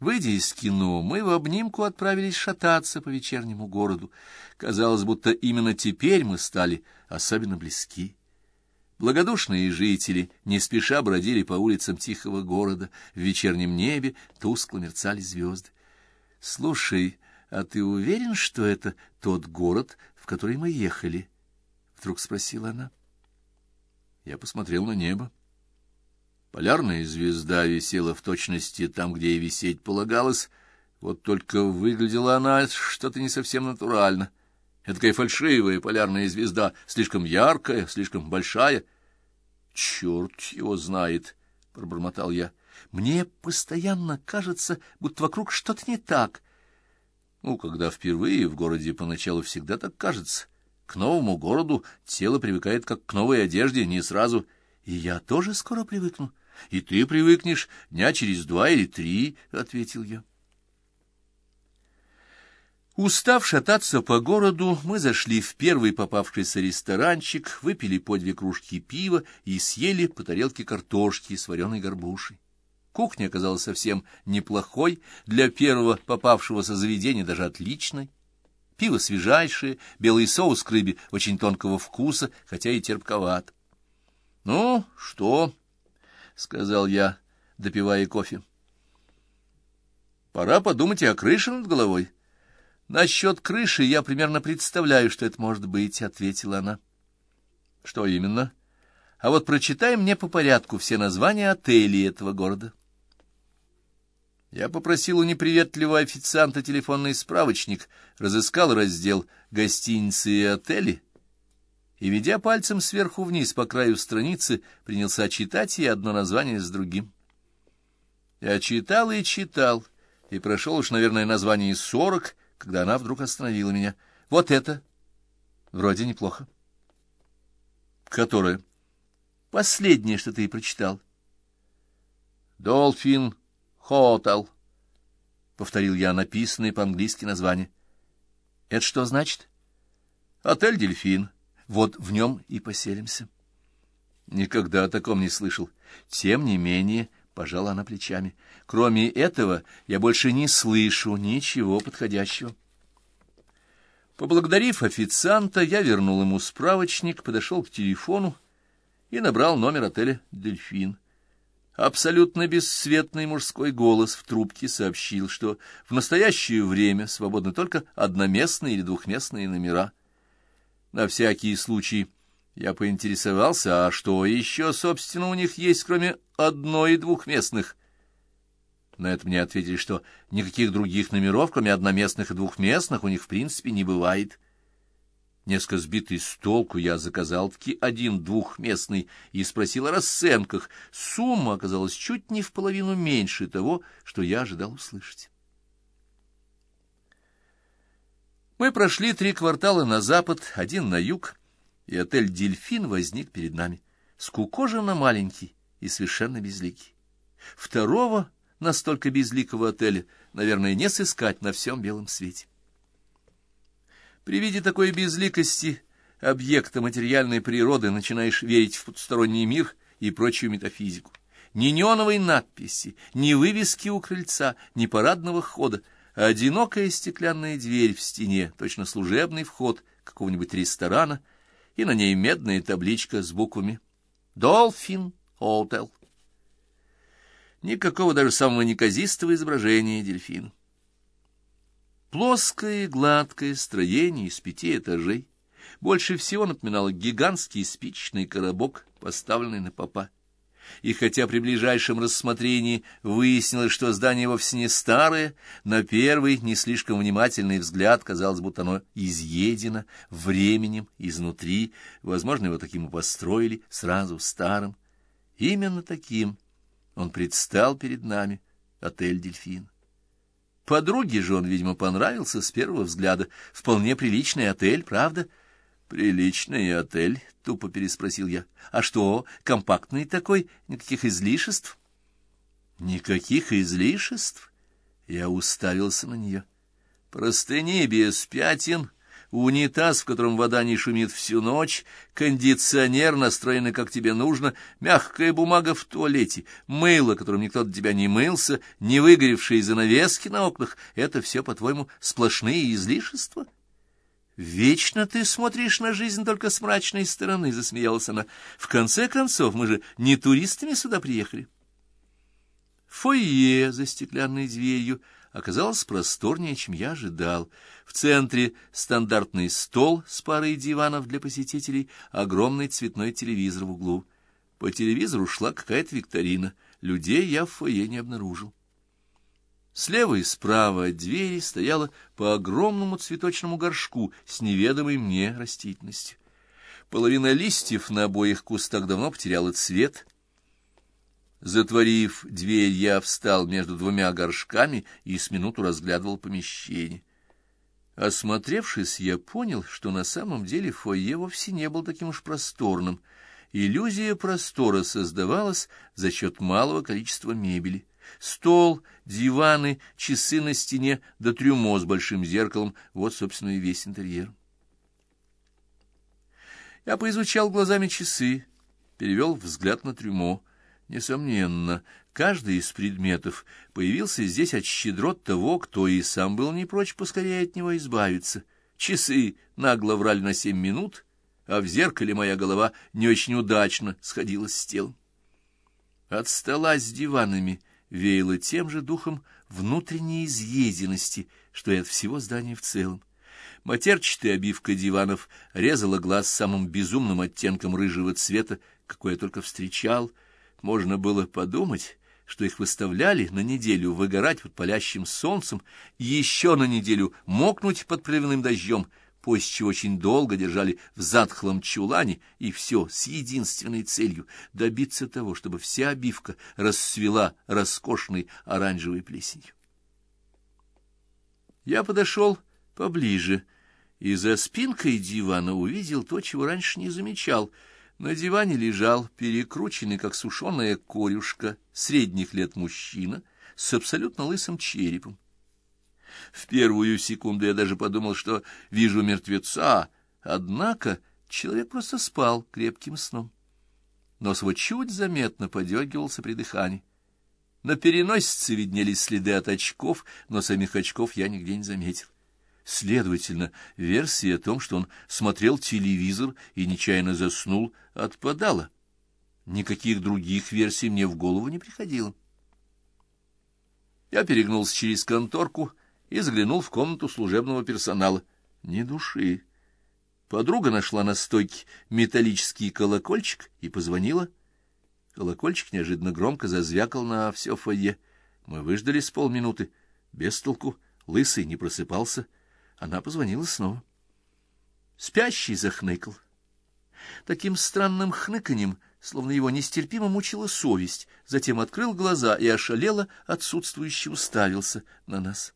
Выйдя из кино, мы в обнимку отправились шататься по вечернему городу. Казалось, будто именно теперь мы стали особенно близки. Благодушные жители не спеша бродили по улицам тихого города. В вечернем небе тускло мерцали звезды. — Слушай, а ты уверен, что это тот город, в который мы ехали? — вдруг спросила она. Я посмотрел на небо. Полярная звезда висела в точности там, где и висеть полагалось, вот только выглядела она что-то не совсем натурально. Эдакая фальшивая полярная звезда, слишком яркая, слишком большая. — Черт его знает, — пробормотал я. — Мне постоянно кажется, будто вокруг что-то не так. Ну, когда впервые в городе поначалу всегда так кажется. К новому городу тело привыкает как к новой одежде, не сразу. И я тоже скоро привыкну. И ты привыкнешь дня через два или три, — ответил я. Устав шататься по городу, мы зашли в первый попавшийся ресторанчик, выпили по две кружки пива и съели по тарелке картошки с вареной горбушей. Кухня оказалась совсем неплохой, для первого попавшегося заведения даже отличной. Пиво свежайшее, белый соус к рыбе очень тонкого вкуса, хотя и терпковат. — Ну, что? — сказал я, допивая кофе. — Пора подумать и о крыше над головой. — Насчет крыши я примерно представляю, что это может быть, — ответила она. — Что именно? — А вот прочитай мне по порядку все названия отелей этого города. Я попросил у неприветливого официанта телефонный справочник, разыскал раздел «Гостиницы и отели» и, ведя пальцем сверху вниз по краю страницы, принялся читать ей одно название с другим. Я читал и читал, и прошел уж, наверное, название сорок, когда она вдруг остановила меня. Вот это. Вроде неплохо. Которое? Последнее, что ты прочитал. Долфин Хотел, — повторил я написанное по-английски название. Это что значит? Отель «Дельфин». Вот в нем и поселимся. Никогда о таком не слышал. Тем не менее, пожала она плечами. Кроме этого, я больше не слышу ничего подходящего. Поблагодарив официанта, я вернул ему справочник, подошел к телефону и набрал номер отеля «Дельфин». Абсолютно бесцветный мужской голос в трубке сообщил, что в настоящее время свободны только одноместные или двухместные номера — на всякий случай я поинтересовался, а что еще, собственно, у них есть, кроме одной и двухместных? На это мне ответили, что никаких других номеров, кроме одноместных и двухместных, у них в принципе не бывает. Несколько сбитый с толку я заказал-таки один двухместный и спросил о расценках. Сумма оказалась чуть не в половину меньше того, что я ожидал услышать. Мы прошли три квартала на запад, один на юг, и отель «Дельфин» возник перед нами, скукоженно маленький и совершенно безликий. Второго настолько безликого отеля, наверное, не сыскать на всем белом свете. При виде такой безликости объекта материальной природы начинаешь верить в потусторонний мир и прочую метафизику. Ни неоновой надписи, ни вывески у крыльца, ни парадного хода — одинокая стеклянная дверь в стене, точно служебный вход какого-нибудь ресторана, и на ней медная табличка с буквами «Долфин Хотел». Никакого даже самого неказистого изображения дельфина. Плоское гладкое строение из пяти этажей больше всего напоминало гигантский спичечный коробок, поставленный на попа и хотя при ближайшем рассмотрении выяснилось, что здание вовсе не старое, на первый, не слишком внимательный взгляд казалось, будто оно изъедено временем изнутри, возможно, его таким и построили, сразу старым. Именно таким он предстал перед нами, отель «Дельфин». Подруге же он, видимо, понравился с первого взгляда. Вполне приличный отель, правда? — «Приличный отель», — тупо переспросил я. «А что, компактный такой? Никаких излишеств?» «Никаких излишеств?» Я уставился на нее. «Простыни без пятен, унитаз, в котором вода не шумит всю ночь, кондиционер, настроенный как тебе нужно, мягкая бумага в туалете, мыло, которым никто до тебя не мылся, не выгоревшие занавески на окнах — это все, по-твоему, сплошные излишества? «Вечно ты смотришь на жизнь только с мрачной стороны», — засмеялась она. «В конце концов, мы же не туристами сюда приехали». Фойе за стеклянной дверью оказалось просторнее, чем я ожидал. В центре стандартный стол с парой диванов для посетителей, огромный цветной телевизор в углу. По телевизору шла какая-то викторина. Людей я в фойе не обнаружил. Слева и справа от двери стояла по огромному цветочному горшку с неведомой мне растительностью. Половина листьев на обоих кустах давно потеряла цвет. Затворив дверь, я встал между двумя горшками и с минуту разглядывал помещение. Осмотревшись, я понял, что на самом деле фойе вовсе не был таким уж просторным. Иллюзия простора создавалась за счет малого количества мебели. Стол, диваны, часы на стене, да трюмо с большим зеркалом — вот, собственно, и весь интерьер. Я поизучал глазами часы, перевел взгляд на трюмо. Несомненно, каждый из предметов появился здесь от щедрот того, кто и сам был не прочь поскорее от него избавиться. Часы нагло врали на семь минут, а в зеркале моя голова не очень удачно сходилась с телом. От стола с диванами — веяло тем же духом внутренней изъеденности, что и от всего здания в целом. Матерчатая обивка диванов резала глаз самым безумным оттенком рыжего цвета, какой я только встречал. Можно было подумать, что их выставляли на неделю выгорать под палящим солнцем, еще на неделю мокнуть под проливным дождем — после чего очень долго держали в затхлом чулане, и все с единственной целью — добиться того, чтобы вся обивка расцвела роскошной оранжевой плесенью. Я подошел поближе и за спинкой дивана увидел то, чего раньше не замечал. На диване лежал перекрученный, как сушеная корюшка, средних лет мужчина с абсолютно лысым черепом. В первую секунду я даже подумал, что вижу мертвеца, однако человек просто спал крепким сном. Нос его чуть заметно подергивался при дыхании. На переносице виднелись следы от очков, но самих очков я нигде не заметил. Следовательно, версия о том, что он смотрел телевизор и нечаянно заснул, отпадала. Никаких других версий мне в голову не приходило. Я перегнулся через конторку и заглянул в комнату служебного персонала. Ни души. Подруга нашла на стойке металлический колокольчик и позвонила. Колокольчик неожиданно громко зазвякал на все фойе. Мы выждали с полминуты. Без толку. Лысый не просыпался. Она позвонила снова. Спящий захныкал. Таким странным хныканьем, словно его нестерпимо мучила совесть, затем открыл глаза и ошалело отсутствующе уставился на нас.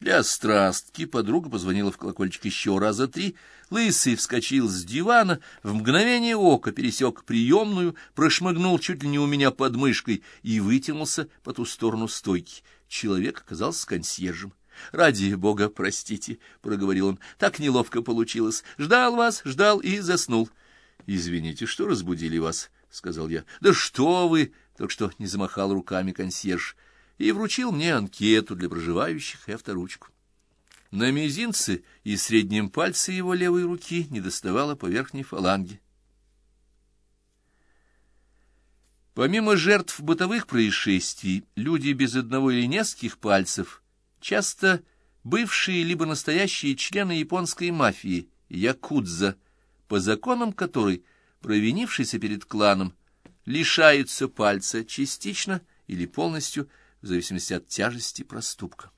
Для страстки подруга позвонила в колокольчик еще раза три. Лысый вскочил с дивана, в мгновение ока пересек приемную, прошмыгнул чуть ли не у меня под мышкой и вытянулся по ту сторону стойки. Человек оказался консьержем. «Ради бога, простите», — проговорил он, — «так неловко получилось. Ждал вас, ждал и заснул». «Извините, что разбудили вас», — сказал я. «Да что вы!» — только что не замахал руками консьерж и вручил мне анкету для проживающих и авторучку. На мизинце и среднем пальце его левой руки не доставало по верхней фаланге. Помимо жертв бытовых происшествий, люди без одного или нескольких пальцев, часто бывшие либо настоящие члены японской мафии, якудза, по законам которой провинившийся перед кланом лишается пальца частично или полностью в зависимости от тяжести проступка.